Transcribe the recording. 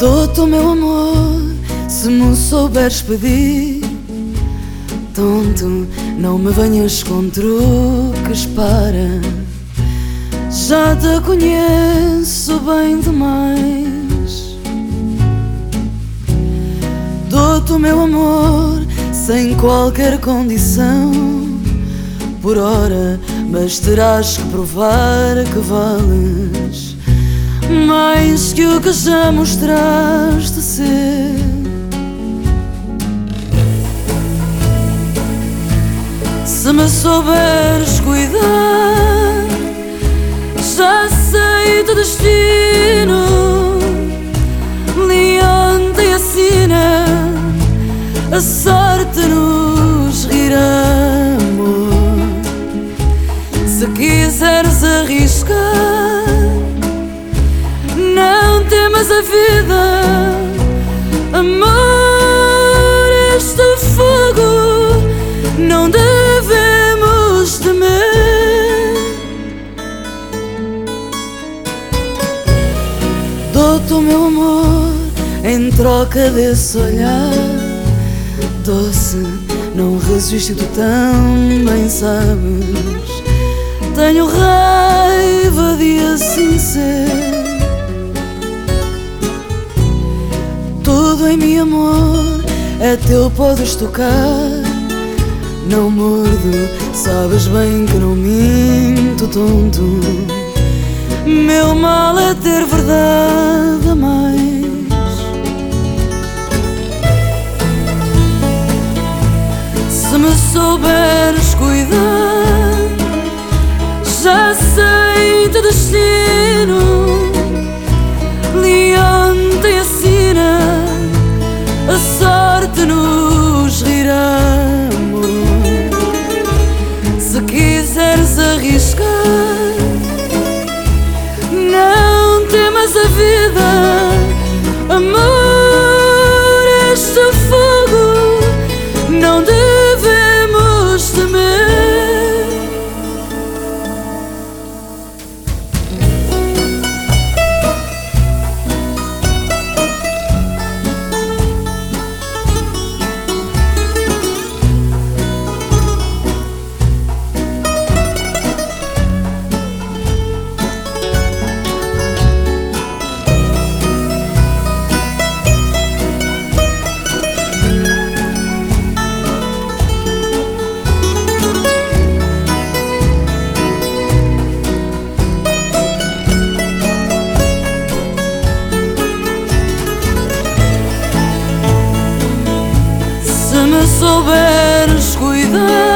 Dou-te o meu amor se me souberes pedir. Tonto, não me venhas com truques para. Já te conheço bem demais. Dou-te o meu amor sem qualquer condição. Por hora, mas terás que provar que vales mais que o que já mostraste ser. Se me souberes cuidar, já sei do destino. Leonte e assina, a temas a vida, amor, este fogo não devemos temer. Dou-te o meu amor em troca desse olhar doce. Não resisto, tu também sabes. Tenho raiva de assim ser. Tudo em mim, amor, é teu, podes tocar. Não mordo, sabes bem que não minto, tonto. Meu mal é ter verdade a arriscar, não temas a vida. no veres cuidar